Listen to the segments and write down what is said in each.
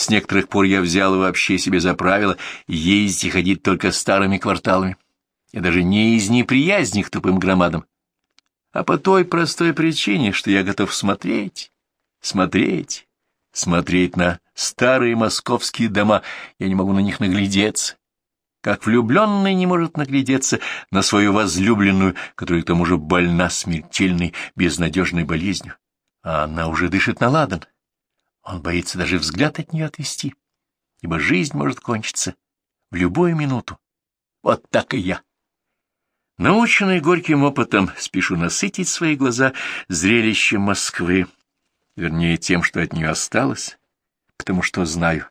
С некоторых пор я взял вообще себе за правило ездить и ходить только старыми кварталами. И даже не из неприязни к тупым громадам, а по той простой причине, что я готов смотреть, смотреть, смотреть на старые московские дома, я не могу на них наглядеться, как влюбленный не может наглядеться на свою возлюбленную, которая к тому же больна смертельной, безнадежной болезнью, а она уже дышит на ладан. Он боится даже взгляд от нее отвести, ибо жизнь может кончиться в любую минуту. Вот так и я. Наученный горьким опытом, спешу насытить свои глаза зрелищем Москвы, вернее, тем, что от нее осталось, потому что знаю,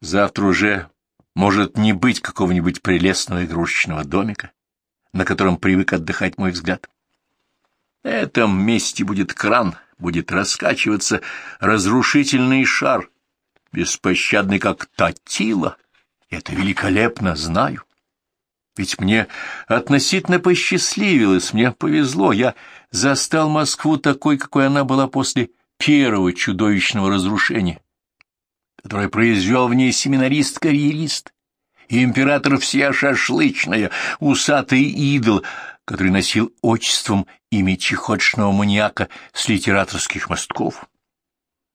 завтра уже может не быть какого-нибудь прелестного игрушечного домика, на котором привык отдыхать мой взгляд. На этом месте будет кран, будет раскачиваться разрушительный шар, беспощадный, как Татила. Это великолепно, знаю. Ведь мне относительно посчастливилось, мне повезло. Я застал Москву такой, какой она была после первого чудовищного разрушения, которое произвел в ней семинарист-карьерист и император вся шашлычная, усатый идол, который носил отчеством имя чехотшного маньяка с литераторских мостков.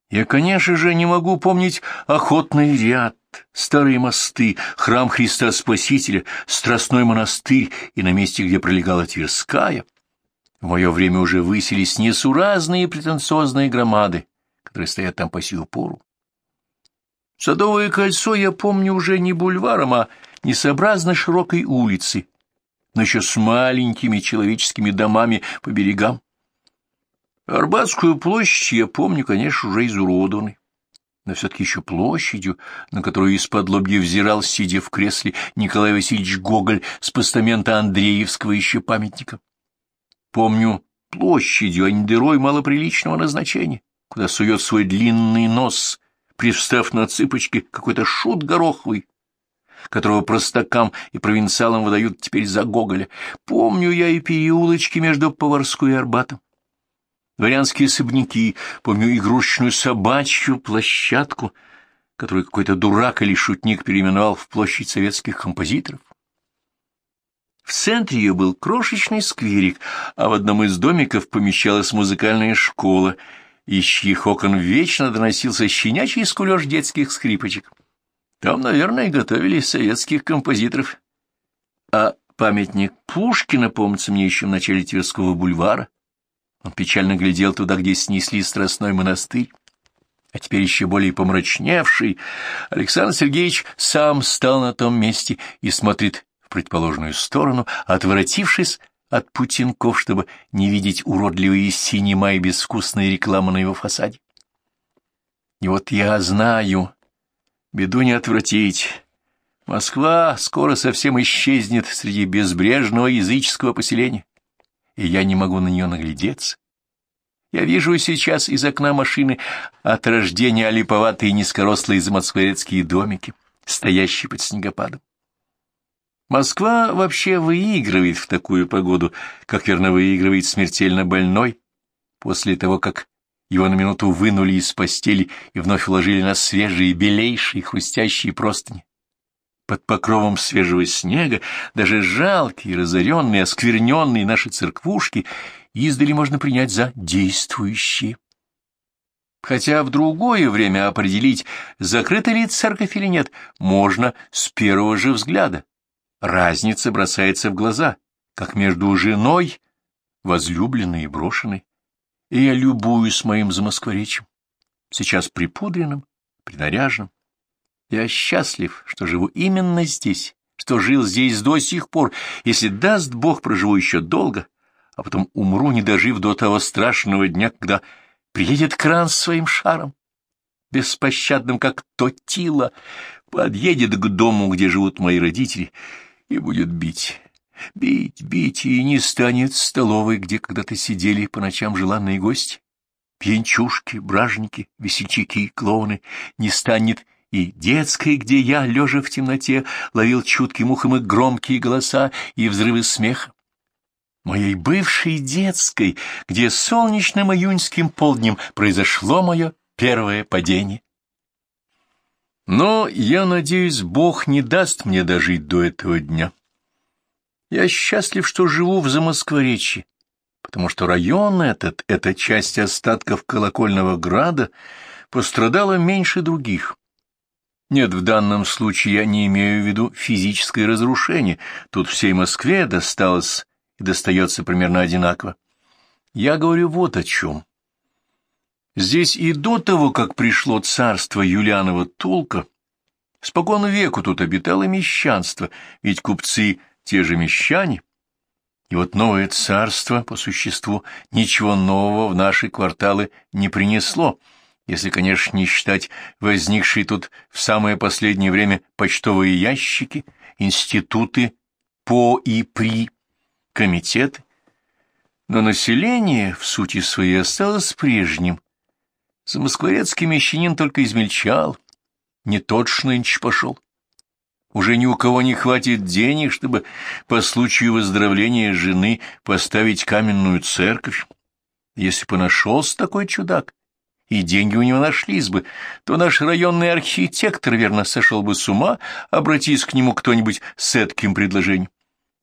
Я, конечно же, не могу помнить охотный ряд, старые мосты, храм Христа Спасителя, Страстной монастырь и на месте, где пролегала Тверская. В мое время уже высились несуразные претенциозные громады, которые стоят там по сию пору. Садовое кольцо я помню уже не бульваром, а несообразно широкой улицей, но еще с маленькими человеческими домами по берегам. Арбатскую площадь я помню, конечно, уже изуродованной но все-таки еще площадью, на которую из-под лобья взирал, сидя в кресле, Николай Васильевич Гоголь с постамента Андреевского еще памятника. Помню площадью, а не дырой малоприличного назначения, куда сует свой длинный нос, привстав на цыпочки какой-то шут гороховый, которого простакам и провинциалам выдают теперь за Гоголя. Помню я и переулочки между Поварской и Арбатом дворянские особняки, помню игрушечную собачью площадку, которую какой-то дурак или шутник переименовал в площадь советских композиторов. В центре ее был крошечный скверик, а в одном из домиков помещалась музыкальная школа, из чьих окон вечно доносился щенячий скулеж детских скрипочек. Там, наверное, готовили советских композиторов. А памятник Пушкина помнится мне еще в начале Тверского бульвара. Он печально глядел туда, где снесли Страстной монастырь. А теперь еще более помрачневший, Александр Сергеевич сам стал на том месте и смотрит в предположенную сторону, отворотившись от путинков, чтобы не видеть уродливые синема и безвкусные рекламы на его фасаде. И вот я знаю, беду не отвратить. Москва скоро совсем исчезнет среди безбрежного языческого поселения и я не могу на нее наглядеться. Я вижу сейчас из окна машины от рождения олиповатые низкорослые замоскворецкие домики, стоящие под снегопадом. Москва вообще выигрывает в такую погоду, как верно выигрывает смертельно больной, после того, как его на минуту вынули из постели и вновь уложили на свежие, белейшие, хрустящие простыни. Под покровом свежего снега даже жалкие, разоренные, оскверненные наши церквушки издали можно принять за действующие. Хотя в другое время определить, закрыта ли церковь или нет, можно с первого же взгляда. Разница бросается в глаза, как между женой, возлюбленной и брошенной. И я любуюсь моим замоскворечьем, сейчас припудренным, принаряженным, я счастлив, что живу именно здесь, что жил здесь до сих пор. Если даст Бог, проживу еще долго, а потом умру, не дожив до того страшного дня, когда приедет кран с своим шаром, беспощадным, как то тило, подъедет к дому, где живут мои родители, и будет бить. Бить, бить, и не станет столовой, где когда-то сидели по ночам желанные гости. Пьянчушки, бражники, весельчаки, клоуны, не станет и детской, где я, лежа в темноте, ловил чутким ухом и громкие голоса и взрывы смеха. Моей бывшей детской, где солнечным июньским полднем произошло мое первое падение. Но, я надеюсь, Бог не даст мне дожить до этого дня. Я счастлив, что живу в Замоскворечье, потому что район этот, эта часть остатков колокольного града, пострадала меньше других. Нет, в данном случае я не имею в виду физическое разрушение. Тут всей Москве досталось и достается примерно одинаково. Я говорю вот о чем. Здесь и до того, как пришло царство Юлианова Толка, спокон веку тут обитало мещанство, ведь купцы те же мещане. И вот новое царство, по существу, ничего нового в наши кварталы не принесло, если, конечно, не считать возникшие тут в самое последнее время почтовые ящики, институты по и при, комитеты. Но население, в сути своей, осталось прежним, Замоскворецкий мещанин только измельчал, не тот ж нынче пошел. Уже ни у кого не хватит денег, чтобы по случаю выздоровления жены поставить каменную церковь. Если бы нашелся такой чудак, и деньги у него нашлись бы, то наш районный архитектор, верно, сошел бы с ума, обратись к нему кто-нибудь с этким предложением.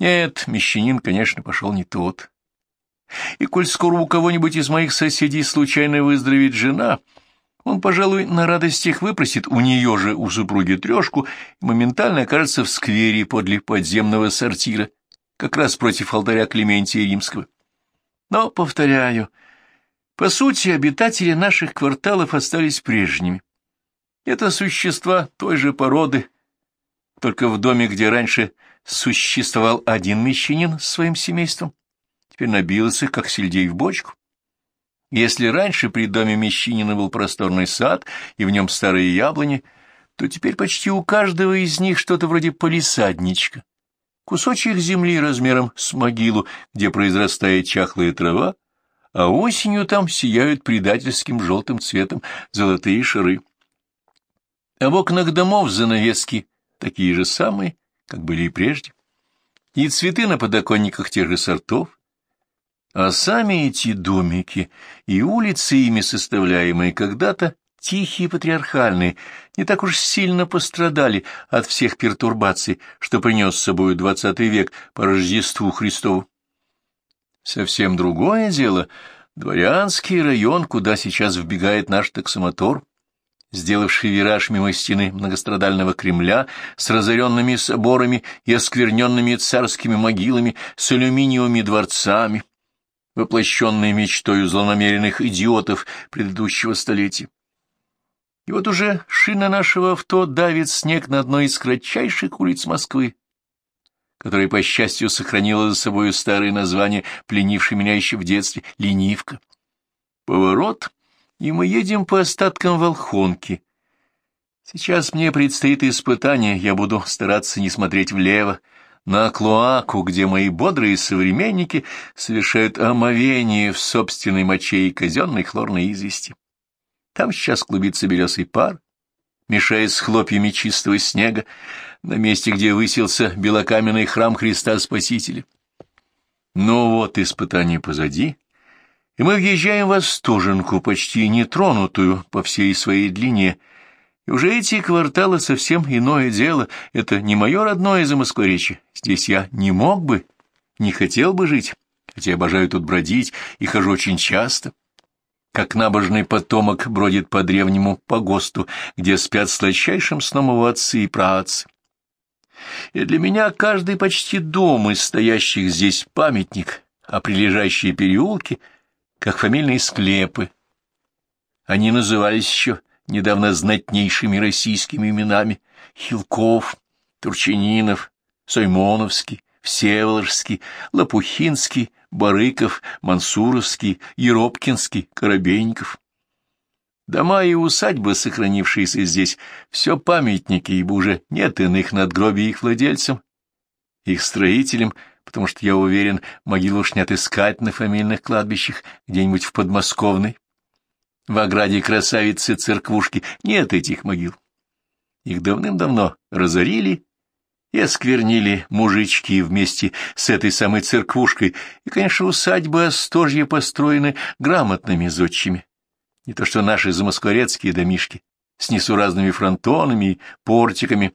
Нет, мещанин, конечно, пошел не тот. И коль скоро у кого-нибудь из моих соседей случайно выздоровеет жена, он, пожалуй, на радостях выпросит у нее же, у супруги, трешку и моментально окажется в сквере подле подземного сортира, как раз против алтаря Клементия Римского. Но, повторяю, по сути, обитатели наших кварталов остались прежними. Это существа той же породы, только в доме, где раньше существовал один мещанин с своим семейством, теперь набился, как сельдей в бочку. Если раньше при доме Мещинина был просторный сад и в нем старые яблони, то теперь почти у каждого из них что-то вроде полисадничка. Кусочек земли размером с могилу, где произрастает чахлая трава, а осенью там сияют предательским желтым цветом золотые шары. А в окнах домов занавески такие же самые, как были и прежде. И цветы на подоконниках тех же сортов, а сами эти домики и улицы, ими составляемые когда-то, тихие патриархальные, не так уж сильно пострадали от всех пертурбаций, что принес с собой двадцатый век по Рождеству Христову. Совсем другое дело — дворянский район, куда сейчас вбегает наш таксомотор, сделавший вираж мимо стены многострадального Кремля с разоренными соборами и оскверненными царскими могилами, с алюминиевыми дворцами — воплощенной мечтою злонамеренных идиотов предыдущего столетия. И вот уже шина нашего авто давит снег на одной из кратчайших улиц Москвы, которая, по счастью, сохранила за собой старое название, пленившее меня еще в детстве, «Ленивка». Поворот, и мы едем по остаткам Волхонки. Сейчас мне предстоит испытание, я буду стараться не смотреть влево, на Клоаку, где мои бодрые современники совершают омовение в собственной моче и казенной хлорной извести. Там сейчас клубится белесый пар, мешая с хлопьями чистого снега, на месте, где высился белокаменный храм Христа Спасителя. Ну вот, испытание позади, и мы въезжаем в Остоженку, почти нетронутую по всей своей длине, и уже эти кварталы совсем иное дело. Это не мое родное Замоскворечье. Здесь я не мог бы, не хотел бы жить, хотя обожаю тут бродить и хожу очень часто. Как набожный потомок бродит по древнему погосту, где спят сладчайшим сном его отцы и праотцы. И для меня каждый почти дом из стоящих здесь памятник, а прилежащие переулки, как фамильные склепы. Они назывались еще недавно знатнейшими российскими именами Хилков, Турчининов, Соймоновский, Всеволожский, Лопухинский, Барыков, Мансуровский, Еропкинский, Коробейников. Дома и усадьбы, сохранившиеся здесь, все памятники, ибо уже нет иных надгробий их владельцам, их строителям, потому что, я уверен, могилу уж не отыскать на фамильных кладбищах где-нибудь в Подмосковной. В ограде красавицы церквушки нет этих могил. Их давным-давно разорили и осквернили мужички вместе с этой самой церквушкой, и, конечно, усадьбы Остожья построены грамотными зодчими. Не то что наши замоскворецкие домишки с несуразными фронтонами и портиками,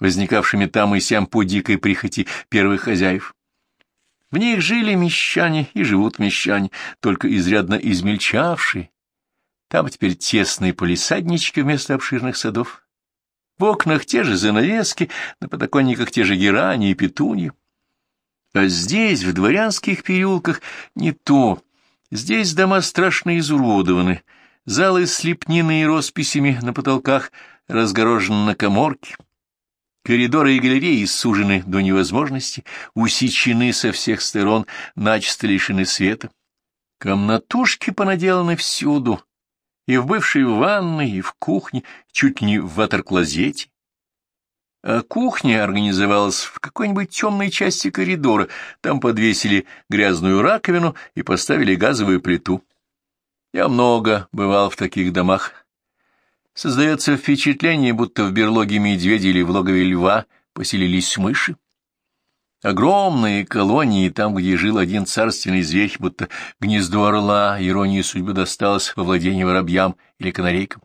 возникавшими там и сям по дикой прихоти первых хозяев. В них жили мещане и живут мещане, только изрядно измельчавшие. Там теперь тесные полисаднички вместо обширных садов. В окнах те же занавески, на подоконниках те же герани и петуньи. А здесь, в дворянских переулках, не то. Здесь дома страшно изуродованы, залы с лепниной росписями на потолках разгорожены на коморке. Коридоры и галереи сужены до невозможности, усечены со всех сторон, начисто лишены света. Комнатушки понаделаны всюду, и в бывшей ванной, и в кухне, чуть не в ватер-клозете. А кухня организовалась в какой-нибудь темной части коридора, там подвесили грязную раковину и поставили газовую плиту. Я много бывал в таких домах, Создается впечатление, будто в берлоге медведя или в логове льва поселились мыши. Огромные колонии, там, где жил один царственный зверь, будто гнездо орла, иронии судьбы досталось во владение воробьям или канарейкам.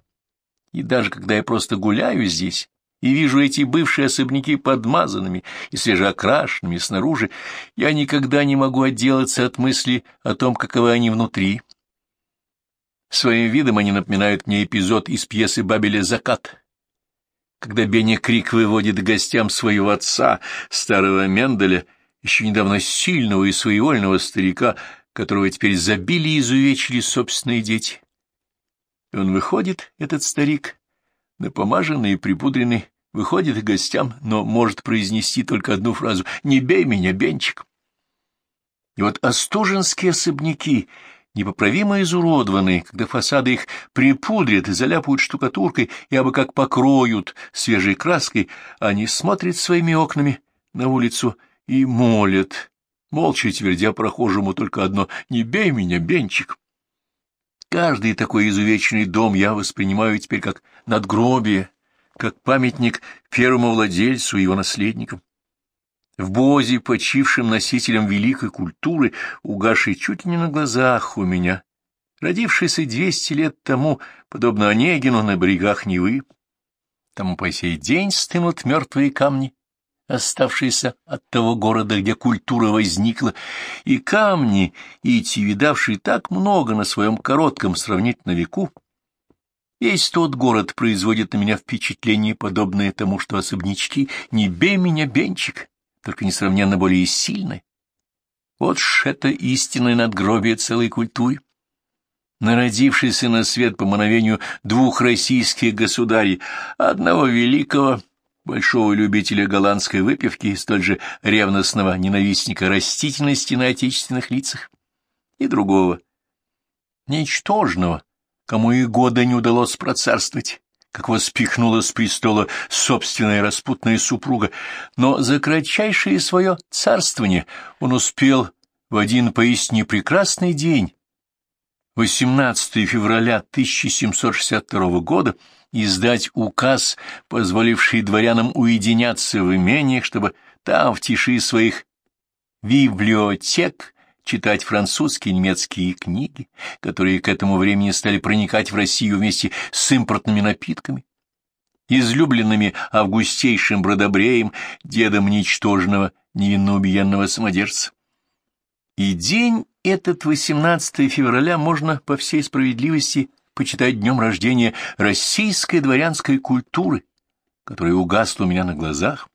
И даже когда я просто гуляю здесь и вижу эти бывшие особняки подмазанными и свежеокрашенными снаружи, я никогда не могу отделаться от мысли о том, каковы они внутри. Своим видом они напоминают мне эпизод из пьесы Бабеля «Закат», когда Бенни Крик выводит гостям своего отца, старого Менделя, еще недавно сильного и своевольного старика, которого теперь забили и изувечили собственные дети. И он выходит, этот старик, напомаженный и припудренный, выходит к гостям, но может произнести только одну фразу «Не бей меня, Бенчик». И вот остуженские особняки — непоправимо изуродованные, когда фасады их припудрят и заляпают штукатуркой и абы как покроют свежей краской, они смотрят своими окнами на улицу и молят, молча твердя прохожему только одно «Не бей меня, Бенчик!». Каждый такой изувеченный дом я воспринимаю теперь как надгробие, как памятник первому владельцу и его наследникам в Бозе, почившим носителем великой культуры, угасшей чуть ли не на глазах у меня, родившийся двести лет тому, подобно Онегину на берегах Невы. Тому по сей день стынут мертвые камни, оставшиеся от того города, где культура возникла, и камни, эти, видавшие так много на своем коротком сравнительно веку, Весь тот город производит на меня впечатление, подобное тому, что особнячки «Не бей меня, Бенчик!» Только несравненно более сильной. Вот ж это истинное надгробие целой культуры. Народившийся на свет по мановению двух российских государей, одного великого, большого любителя голландской выпивки и столь же ревностного ненавистника растительности на отечественных лицах, и другого, ничтожного, кому и года не удалось процарствовать, как воспихнула с престола собственная распутная супруга, но за кратчайшее свое царствование он успел в один поистине прекрасный день, 18 февраля 1762 года, издать указ, позволивший дворянам уединяться в имениях, чтобы там, в тиши своих библиотек, читать французские и немецкие книги, которые к этому времени стали проникать в Россию вместе с импортными напитками, излюбленными августейшим бродобреем, дедом ничтожного невинно убиенного самодержца. И день этот, 18 февраля, можно по всей справедливости почитать днем рождения российской дворянской культуры, которая угасла у меня на глазах.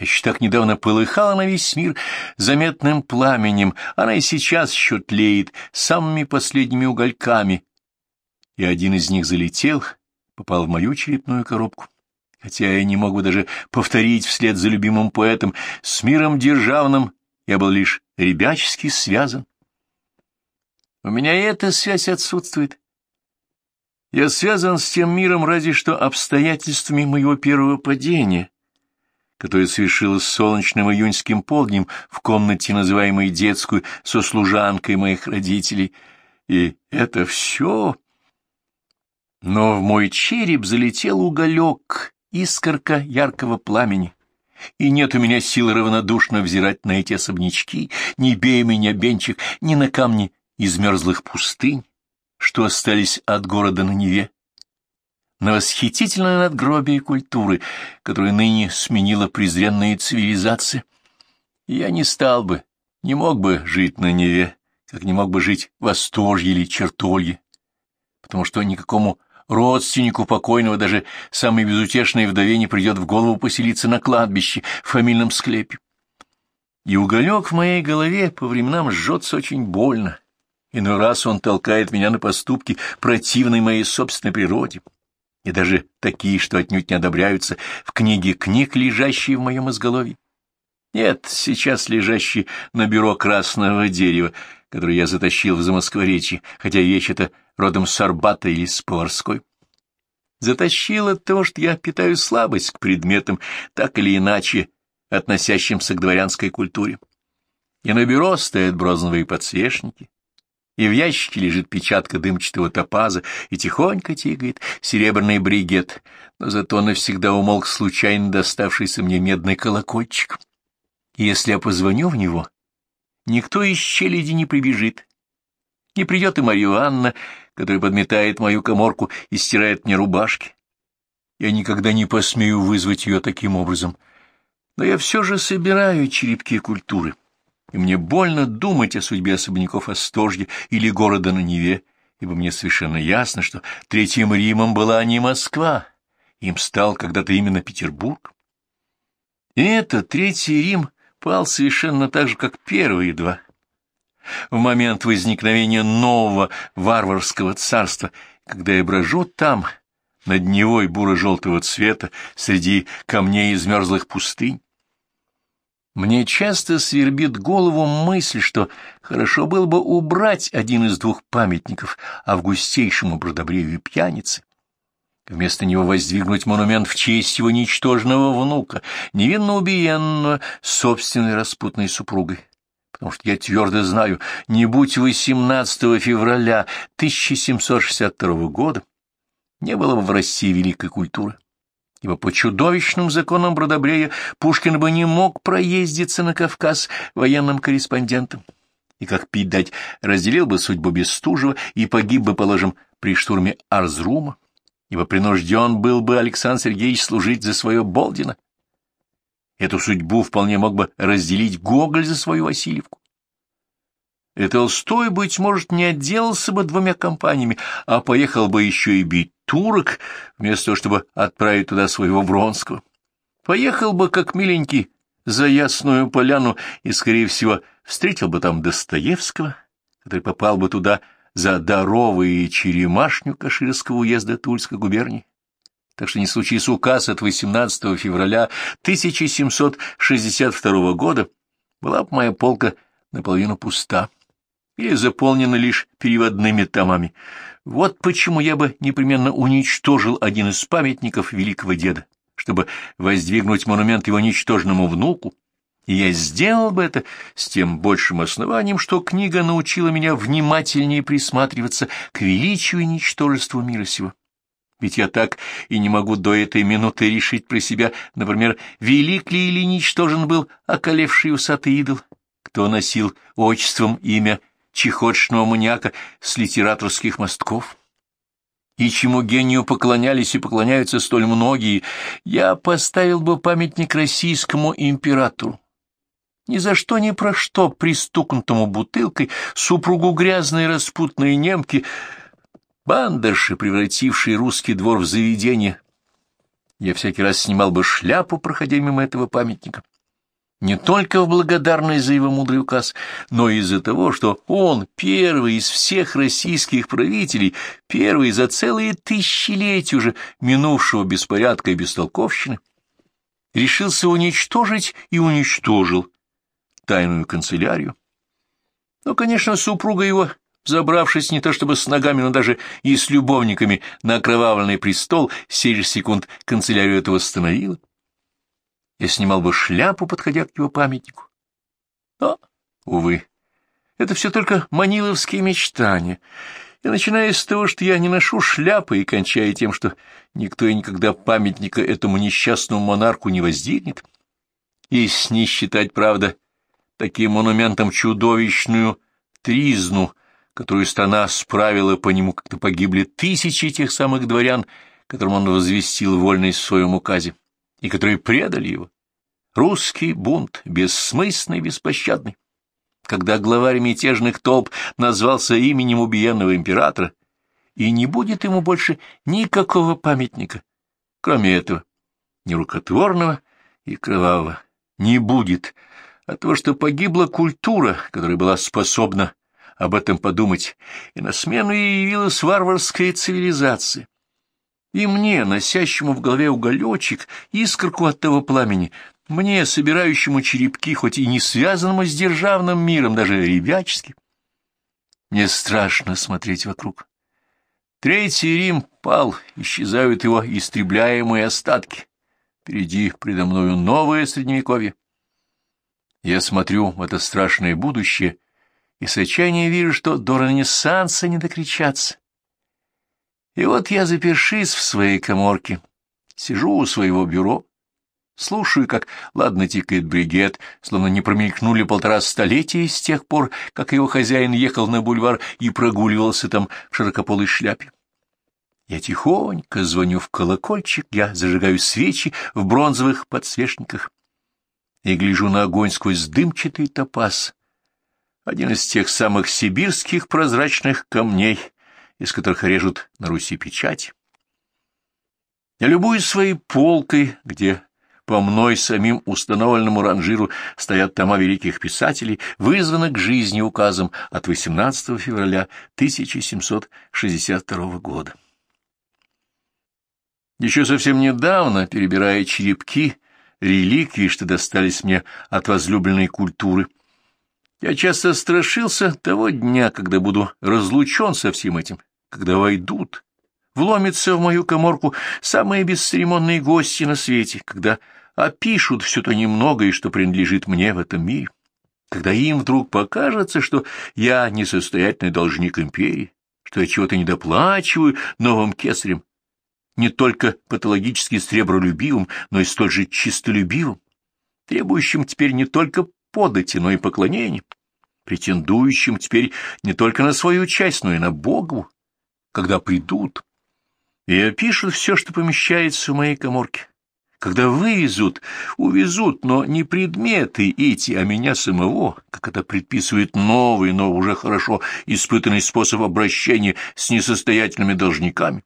Еще так недавно полыхала на весь мир заметным пламенем, она и сейчас еще тлеет самыми последними угольками. И один из них залетел, попал в мою черепную коробку. Хотя я не мог бы даже повторить вслед за любимым поэтом, с миром державным я был лишь ребячески связан. У меня и эта связь отсутствует. Я связан с тем миром разве что обстоятельствами моего первого падения — которое совершилось солнечным июньским полднем в комнате, называемой детскую, со служанкой моих родителей. И это все... Но в мой череп залетел уголек, искорка яркого пламени. И нет у меня сил равнодушно взирать на эти особнячки, не бей меня, Бенчик, ни на камни из мерзлых пустынь, что остались от города на Неве. На восхитительное надгробие культуры, которое ныне сменила презренная цивилизация. Я не стал бы, не мог бы жить на Неве, как не мог бы жить в Осторжье или Чертолье, потому что никакому родственнику покойного, даже самой безутешной вдове, не придет в голову поселиться на кладбище в фамильном склепе. И уголек в моей голове по временам жжется очень больно. Иной раз он толкает меня на поступки, противной моей собственной природе, и даже такие, что отнюдь не одобряются в книге книг, лежащие в моем изголовье. Нет, сейчас лежащий на бюро красного дерева, который я затащил в Замоскворечье, хотя вещь эта родом с Арбата или с Поварской. Затащил от того, что я питаю слабость к предметам, так или иначе относящимся к дворянской культуре. И на бюро стоят бронзовые подсвечники, и в ящике лежит печатка дымчатого топаза, и тихонько тикает серебряный бригет, но зато навсегда умолк случайно доставшийся мне медный колокольчик. И если я позвоню в него, никто из челяди не прибежит. Не придет и Марья Анна, которая подметает мою коморку и стирает мне рубашки. Я никогда не посмею вызвать ее таким образом — но я все же собираю черепки культуры, и мне больно думать о судьбе особняков Остожья или города на Неве, ибо мне совершенно ясно, что Третьим Римом была не Москва, им стал когда-то именно Петербург. И этот Третий Рим пал совершенно так же, как первые два. В момент возникновения нового варварского царства, когда я брожу там, над Невой буро-желтого цвета, среди камней измерзлых пустынь, мне часто свербит голову мысль, что хорошо было бы убрать один из двух памятников августейшему Бродобрею и пьянице, вместо него воздвигнуть монумент в честь его ничтожного внука, невинно убиенного собственной распутной супругой. Потому что я твердо знаю, не будь 18 февраля 1762 года, не было бы в России великой культуры ибо по чудовищным законам Бродобрея Пушкин бы не мог проездиться на Кавказ военным корреспондентом, и, как пить дать, разделил бы судьбу Бестужева и погиб бы, положим, при штурме Арзрума, ибо принужден был бы Александр Сергеевич служить за свое Болдина. Эту судьбу вполне мог бы разделить Гоголь за свою Васильевку. И Толстой, быть может, не отделался бы двумя компаниями, а поехал бы еще и бить турок, вместо того, чтобы отправить туда своего Вронского. Поехал бы, как миленький, за Ясную Поляну и, скорее всего, встретил бы там Достоевского, который попал бы туда за Даровы и Черемашню Каширского уезда Тульской губернии. Так что не случись указ от 18 февраля 1762 года, была бы моя полка наполовину пуста или заполнена лишь переводными томами. Вот почему я бы непременно уничтожил один из памятников великого деда, чтобы воздвигнуть монумент его ничтожному внуку, и я сделал бы это с тем большим основанием, что книга научила меня внимательнее присматриваться к величию и ничтожеству мира сего. Ведь я так и не могу до этой минуты решить про себя, например, велик ли или ничтожен был околевший усатый идол, кто носил отчеством имя чехотшного маньяка с литераторских мостков, и чему гению поклонялись и поклоняются столь многие, я поставил бы памятник российскому императору. Ни за что ни про что пристукнутому бутылкой супругу грязной распутной немки, бандерши, превратившей русский двор в заведение. Я всякий раз снимал бы шляпу, проходя мимо этого памятника не только в благодарность за его мудрый указ, но и из-за того, что он первый из всех российских правителей, первый за целые тысячелетия уже минувшего беспорядка и бестолковщины, решился уничтожить и уничтожил тайную канцелярию. Но, конечно, супруга его, забравшись не то чтобы с ногами, но даже и с любовниками на окровавленный престол, сей секунд канцелярию этого восстановила я снимал бы шляпу, подходя к его памятнику. Но, увы, это все только маниловские мечтания. И начиная с того, что я не ношу шляпы, и кончая тем, что никто и никогда памятника этому несчастному монарху не воздвигнет, если не считать, правда, таким монументом чудовищную тризну, которую страна справила по нему, как-то погибли тысячи тех самых дворян, которым он возвестил вольность в своем указе, и которые предали его. Русский бунт, бессмысленный, беспощадный. Когда главарь мятежных толп назвался именем убиенного императора, и не будет ему больше никакого памятника, кроме этого, нерукотворного и кровавого. Не будет, от того, что погибла культура, которая была способна об этом подумать, и на смену ей явилась варварская цивилизация. И мне, носящему в голове уголечек, искорку от того пламени, мне, собирающему черепки, хоть и не связанному с державным миром, даже ребячески, мне страшно смотреть вокруг. Третий Рим пал, исчезают его истребляемые остатки. Впереди предо мною новое Средневековье. Я смотрю в это страшное будущее и с отчаянием вижу, что до Ренессанса не докричаться. И вот я, запершись в своей коморке, сижу у своего бюро, слушаю, как ладно тикает бригет, словно не промелькнули полтора столетия с тех пор, как его хозяин ехал на бульвар и прогуливался там в широкополой шляпе. Я тихонько звоню в колокольчик, я зажигаю свечи в бронзовых подсвечниках и гляжу на огонь сквозь дымчатый топаз, один из тех самых сибирских прозрачных камней, из которых режут на Руси печать. Я любуюсь своей полкой, где по мной самим установленному ранжиру стоят тома великих писателей, вызванных к жизни указом от 18 февраля 1762 года. Еще совсем недавно, перебирая черепки, реликвии, что достались мне от возлюбленной культуры. Я часто страшился того дня, когда буду разлучен со всем этим, когда войдут, вломятся в мою коморку самые бесцеремонные гости на свете, когда опишут все то немногое, что принадлежит мне в этом мире, когда им вдруг покажется, что я несостоятельный должник империи, что я чего-то недоплачиваю новым кесарем, не только патологически сребролюбивым, но и столь же чистолюбивым, требующим теперь не только подати, но и поклонения, претендующим теперь не только на свою часть, но и на Богу, когда придут и опишут все, что помещается в моей коморке. Когда вывезут, увезут, но не предметы эти, а меня самого, как это предписывает новый, но уже хорошо испытанный способ обращения с несостоятельными должниками.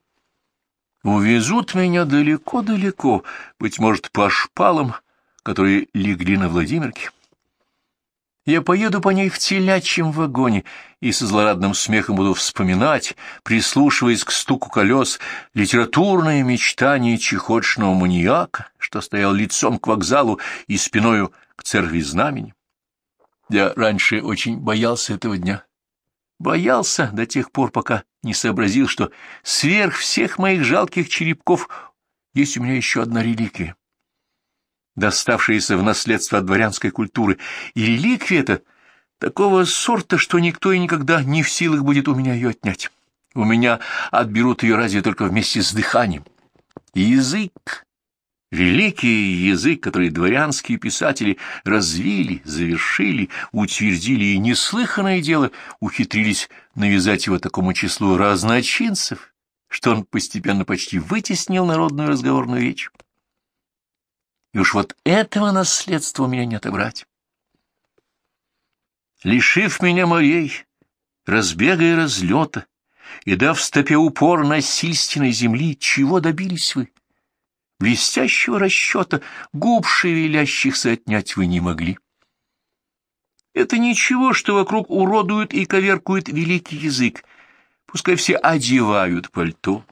Увезут меня далеко-далеко, быть может, по шпалам, которые легли на Владимирке. Я поеду по ней в телячьем вагоне и со злорадным смехом буду вспоминать, прислушиваясь к стуку колес, литературное мечтание чехотшного маньяка, что стоял лицом к вокзалу и спиною к церкви знамени. Я раньше очень боялся этого дня. Боялся до тех пор, пока не сообразил, что сверх всех моих жалких черепков есть у меня еще одна реликвия, доставшаяся в наследство от дворянской культуры, и реликвия эта такого сорта, что никто и никогда не в силах будет у меня ее отнять. У меня отберут ее разве только вместе с дыханием. Язык Великий язык, который дворянские писатели развили, завершили, утвердили, и неслыханное дело ухитрились навязать его такому числу разночинцев, что он постепенно почти вытеснил народную разговорную речь. И уж вот этого наследства у меня не отобрать. Лишив меня морей, разбега и разлета, и дав стопе упор насильственной земли, чего добились вы? блестящего расчета губ шевелящихся отнять вы не могли. Это ничего, что вокруг уродуют и коверкуют великий язык. Пускай все одевают пальто.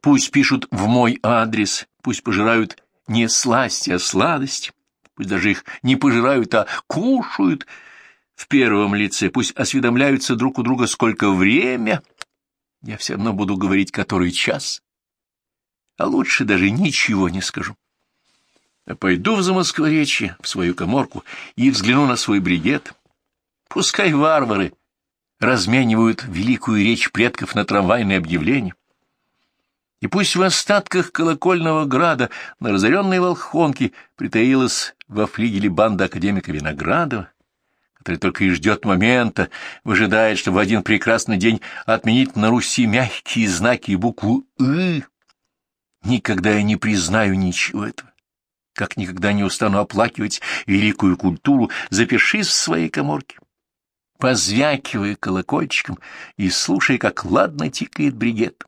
Пусть пишут в мой адрес, пусть пожирают не сласть, а сладость. Пусть даже их не пожирают, а кушают в первом лице. Пусть осведомляются друг у друга, сколько время. Я все равно буду говорить, который час а лучше даже ничего не скажу. Я пойду в Замоскворечье, в свою коморку, и взгляну на свой бригет. Пускай варвары разменивают великую речь предков на трамвайные объявления. И пусть в остатках колокольного града на разоренной Волхонке притаилась во флигеле банда академика Виноградова, который только и ждет момента, выжидает, чтобы в один прекрасный день отменить на Руси мягкие знаки и букву «ы», никогда я не признаю ничего этого. Как никогда не устану оплакивать великую культуру, запершись в своей коморке. Позвякивая колокольчиком и слушая, как ладно тикает бригет.